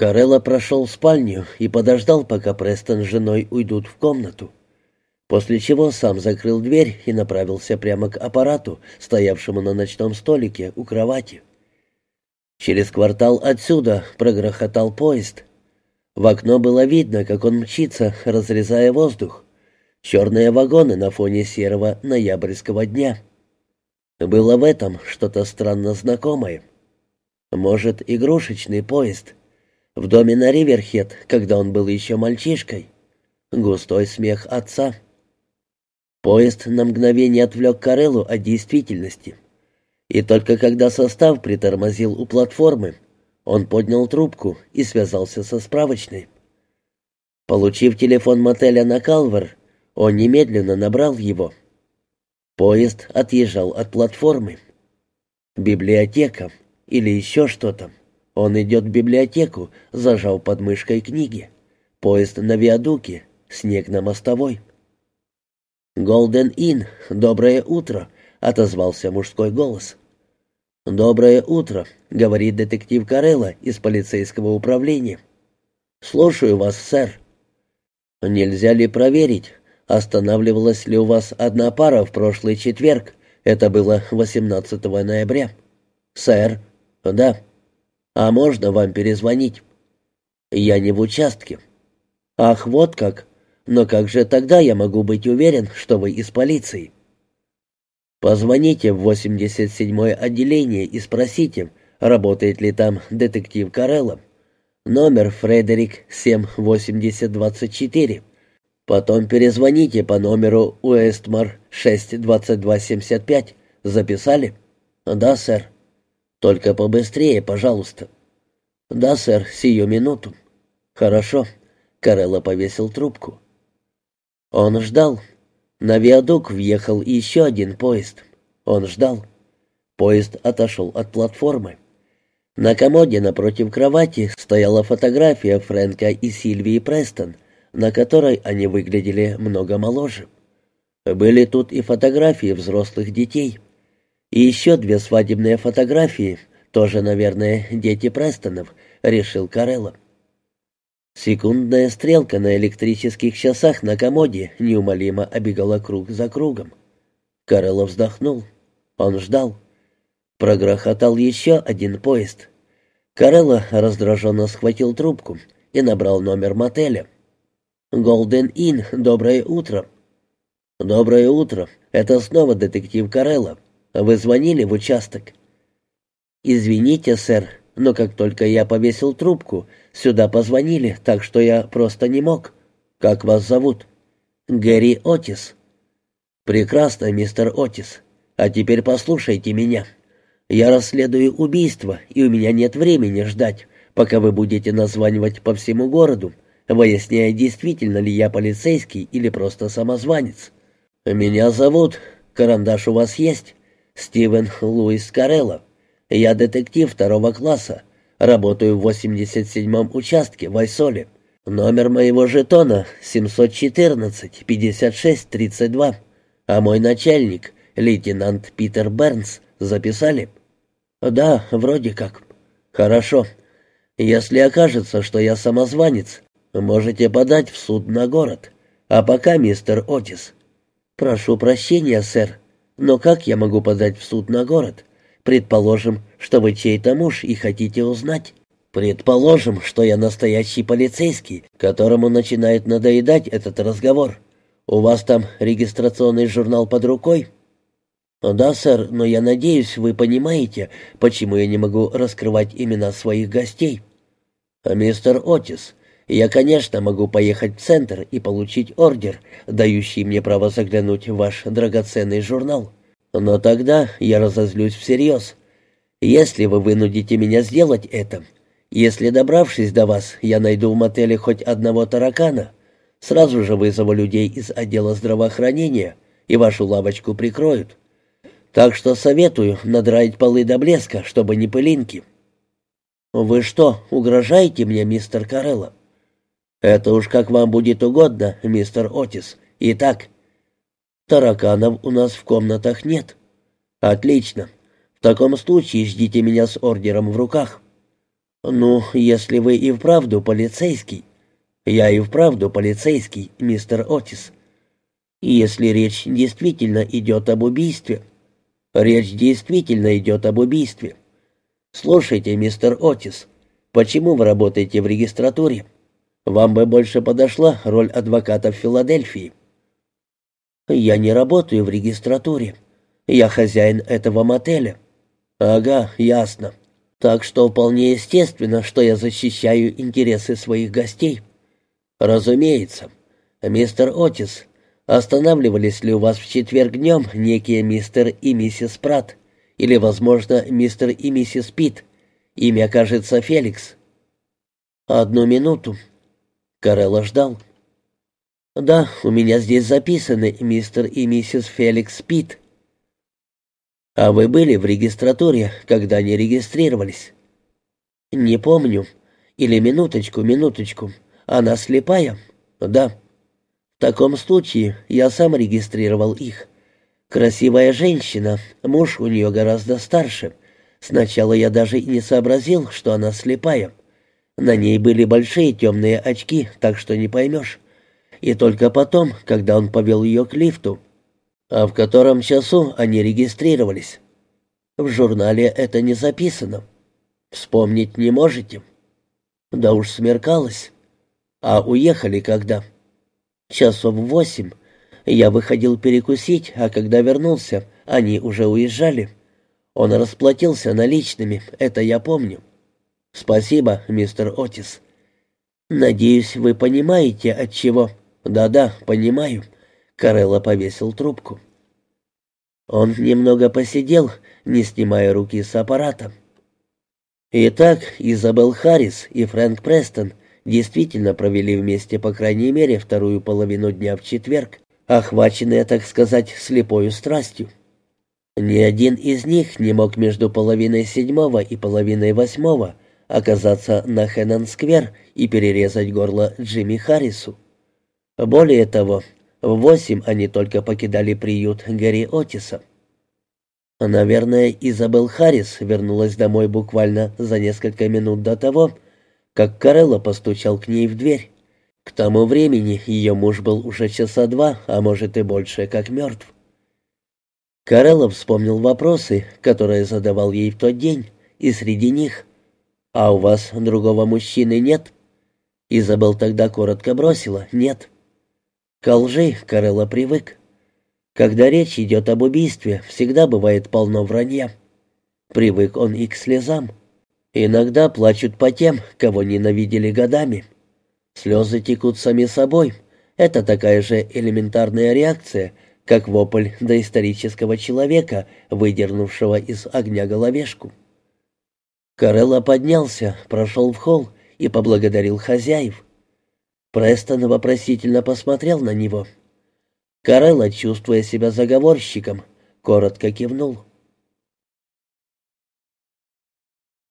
Карелла прошел в спальню и подождал, пока Престон с женой уйдут в комнату. После чего сам закрыл дверь и направился прямо к аппарату, стоявшему на ночном столике у кровати. Через квартал отсюда прогрохотал поезд. В окно было видно, как он мчится, разрезая воздух. Черные вагоны на фоне серого ноябрьского дня. Было в этом что-то странно знакомое. Может, игрушечный поезд. В доме на Риверхед, когда он был еще мальчишкой. Густой смех отца. Поезд на мгновение отвлек Кареллу от действительности. И только когда состав притормозил у платформы, он поднял трубку и связался со справочной. Получив телефон мотеля на Калвер, он немедленно набрал его. Поезд отъезжал от платформы. Библиотека или еще что-то. Он идет в библиотеку, зажал под мышкой книги. Поезд на виадуке, снег на мостовой. «Голден Ин, доброе утро», — отозвался мужской голос. «Доброе утро», — говорит детектив Карелла из полицейского управления. «Слушаю вас, сэр». «Нельзя ли проверить, останавливалась ли у вас одна пара в прошлый четверг? Это было 18 ноября». «Сэр». «Да». «А можно вам перезвонить?» «Я не в участке». «Ах, вот как. Но как же тогда я могу быть уверен, что вы из полиции?» Позвоните в 87-е отделение и спросите, работает ли там детектив Карелло. Номер Фредерик 78024. Потом перезвоните по номеру Уэстмар 62275. Записали? Да, сэр. Только побыстрее, пожалуйста. Да, сэр, сию минуту. Хорошо. Карелло повесил трубку. Он ждал, на виадук въехал еще один поезд. Он ждал. Поезд отошел от платформы. На комоде напротив кровати стояла фотография Фрэнка и Сильвии Престон, на которой они выглядели много моложе. Были тут и фотографии взрослых детей. И еще две свадебные фотографии, тоже, наверное, дети Престонов, решил Карелло. Секундная стрелка на электрических часах на комоде неумолимо обегала круг за кругом. Карелов вздохнул. Он ждал. Прогрохотал еще один поезд. Карелла раздраженно схватил трубку и набрал номер мотеля. «Голден Ин, доброе утро». «Доброе утро. Это снова детектив Карелла. Вы звонили в участок?» «Извините, сэр, но как только я повесил трубку, сюда позвонили, так что я просто не мог. Как вас зовут? Гэри Отис. Прекрасно, мистер Отис. А теперь послушайте меня. Я расследую убийство, и у меня нет времени ждать, пока вы будете названивать по всему городу, выясняя, действительно ли я полицейский или просто самозванец. Меня зовут, карандаш у вас есть, Стивен Луис Карелло. Я детектив второго класса. Работаю в 87-м участке в Айсоле. Номер моего жетона 714-56-32. А мой начальник, лейтенант Питер Бернс, записали? Да, вроде как. Хорошо. Если окажется, что я самозванец, можете подать в суд на город. А пока, мистер Отис. Прошу прощения, сэр, но как я могу подать в суд на город? Предположим, что вы чей-то муж и хотите узнать. Предположим, что я настоящий полицейский, которому начинает надоедать этот разговор. У вас там регистрационный журнал под рукой? Да, сэр, но я надеюсь, вы понимаете, почему я не могу раскрывать имена своих гостей. Мистер Отис, я, конечно, могу поехать в центр и получить ордер, дающий мне право заглянуть в ваш драгоценный журнал. Но тогда я разозлюсь всерьез. Если вы вынудите меня сделать это, если, добравшись до вас, я найду в мотеле хоть одного таракана, сразу же вызову людей из отдела здравоохранения, и вашу лавочку прикроют. Так что советую надраить полы до блеска, чтобы не пылинки. Вы что, угрожаете мне, мистер Карелло? Это уж как вам будет угодно, мистер Отис. Итак, Тараканов у нас в комнатах нет. Отлично. В таком случае ждите меня с ордером в руках. «Ну, если вы и вправду полицейский...» «Я и вправду полицейский, мистер Отис. Если речь действительно идет об убийстве...» «Речь действительно идет об убийстве. Слушайте, мистер Отис, почему вы работаете в регистратуре? Вам бы больше подошла роль адвоката в Филадельфии». «Я не работаю в регистратуре. Я хозяин этого мотеля». «Ага, ясно. Так что вполне естественно, что я защищаю интересы своих гостей». «Разумеется. Мистер Отис, останавливались ли у вас в четверг днем некие мистер и миссис Пратт? Или, возможно, мистер и миссис Питт? Имя, кажется, Феликс». «Одну минуту». Карелла ждал. «Да, у меня здесь записаны мистер и миссис Феликс Питт». «А вы были в регистратуре, когда они регистрировались?» «Не помню. Или минуточку, минуточку. Она слепая?» «Да». «В таком случае я сам регистрировал их. Красивая женщина, муж у нее гораздо старше. Сначала я даже и не сообразил, что она слепая. На ней были большие темные очки, так что не поймешь. И только потом, когда он повел ее к лифту, а в котором часу они регистрировались? В журнале это не записано. Вспомнить не можете? Да уж смеркалось. А уехали когда? Часов восемь. Я выходил перекусить, а когда вернулся, они уже уезжали. Он расплатился наличными, это я помню. Спасибо, мистер Отис. Надеюсь, вы понимаете, от чего. Да-да, понимаю. Карелла повесил трубку. Он немного посидел, не снимая руки с аппарата. Итак, Изабел Харрис и Фрэнк Престон действительно провели вместе по крайней мере вторую половину дня в четверг, охваченные, так сказать, слепою страстью. Ни один из них не мог между половиной седьмого и половиной восьмого оказаться на Хэннон-сквер и перерезать горло Джимми Харрису. Более того, в восемь они только покидали приют Гэри Отиса. Наверное, Изабел Харрис вернулась домой буквально за несколько минут до того, как Карелла постучал к ней в дверь. К тому времени ее муж был уже часа два, а может и больше, как мертв. Карелла вспомнил вопросы, которые задавал ей в тот день, и среди них «А у вас другого мужчины нет?» Изабел тогда коротко бросила «нет». К лжи Карелла привык. Когда речь идет об убийстве, всегда бывает полно вранья. Привык он и к слезам. Иногда плачут по тем, кого ненавидели годами. Слезы текут сами собой. Это такая же элементарная реакция, как вопль доисторического человека, выдернувшего из огня головешку. Карелла поднялся, прошел в холл и поблагодарил хозяев. Престон вопросительно посмотрел на него. Карелла, чувствуя себя заговорщиком, коротко кивнул.